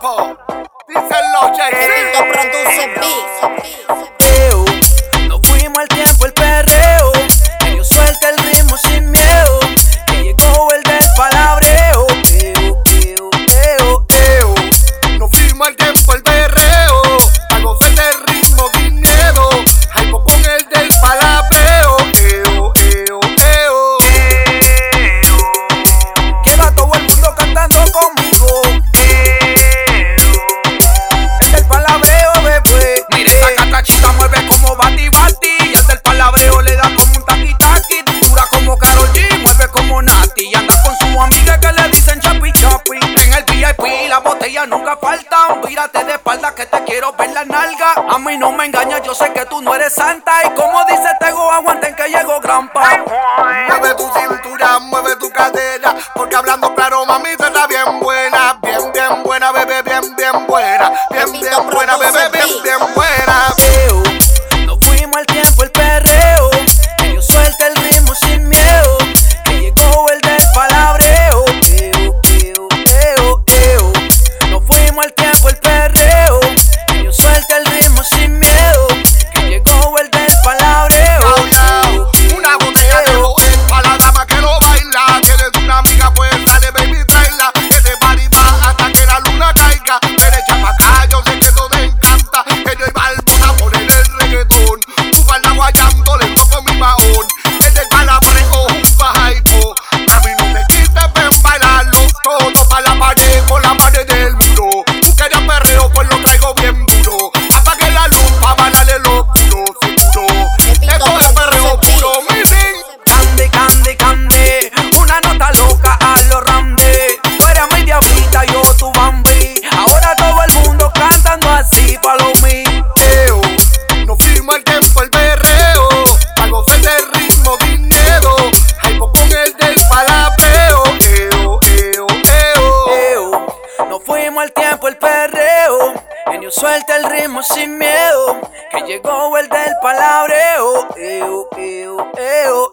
po'. Ti che loce, sì. Sento produsso B. nunca faltan. Vírate de espalda que te quiero ver la nalga. A mí no me engañas, yo sé que tú no eres santa. Y como dice Tego, aguanten que llegó Grampa. Mueve tu cintura, mueve tu cadera. Porque hablando claro, mami, tú estás bien buena. subimos al tiempo el perreo. Genio suelta el ritmo sin miedo. Que llegó el del palabreo. Eo, eo, eo,